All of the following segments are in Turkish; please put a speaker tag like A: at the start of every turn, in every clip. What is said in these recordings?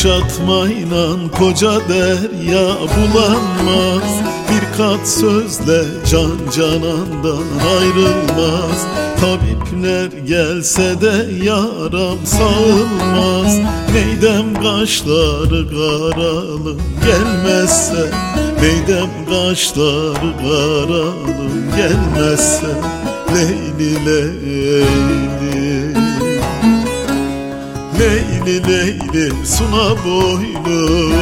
A: Kuşatmayla koca derya bulanmaz. Bir kat sözle can canandan ayrılmaz. Tabipler gelse de yaram sağılmaz. Neydem kaşları karalım gelmezse. Neydem kaşları karalım gelmezse. Leyli Leyli Leyli Leyli suna boylu.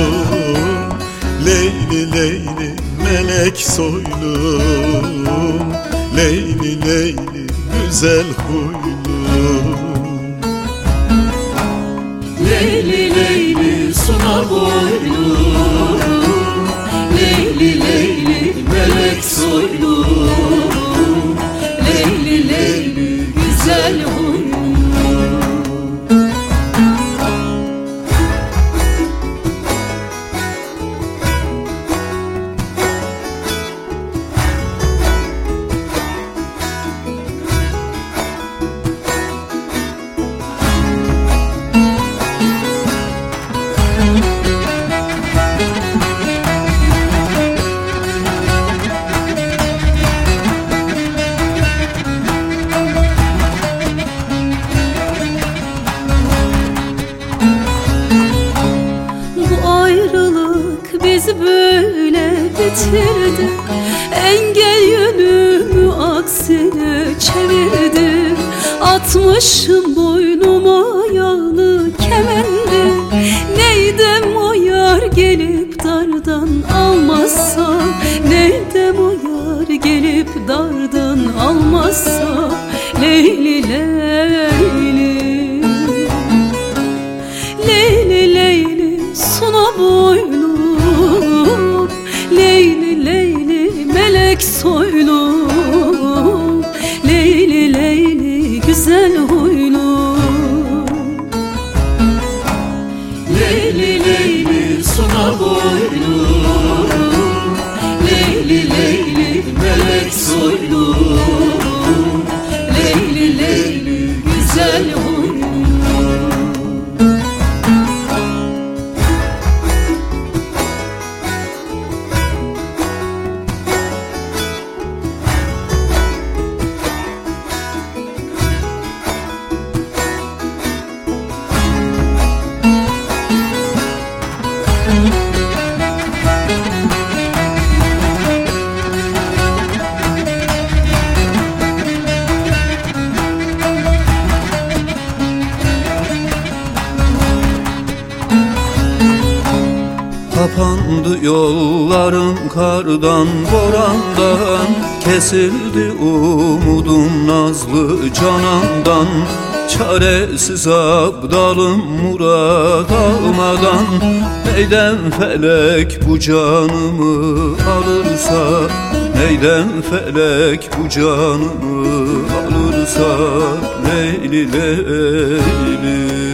A: Leyli Leyli melek soylu. Leyli Leyli güzel huylu.
B: Leyli Leyli suna boylu. Leyli Leyli melek soylu. Leyli Leyli güzel huylu
C: bizi böyle bitirdi Engel yönümü aksine çevirdi. Atmışım boynuma yağlı kemendi Neydem o yar gelip dardan almazsa melek
B: soylu
D: Kapandı yollarım kardan borandan Kesildi umudum nazlı canandan Çaresiz abdalım murad almadan Neyden felek bu canımı alırsa Neyden felek bu canımı alırsa Leyli Leyli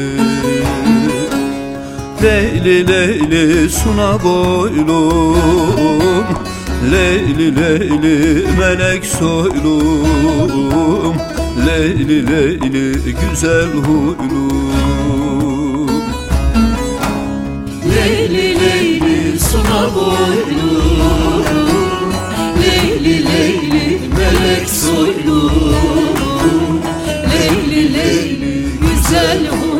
D: Leyli Leyli suna boylum. Leyli Leyli melek soylum. Leyli Leyli güzel huylum.
B: Leyli Leyli suna boylu Leyli Leyli melek soylu Leyli Leyli güzel huylu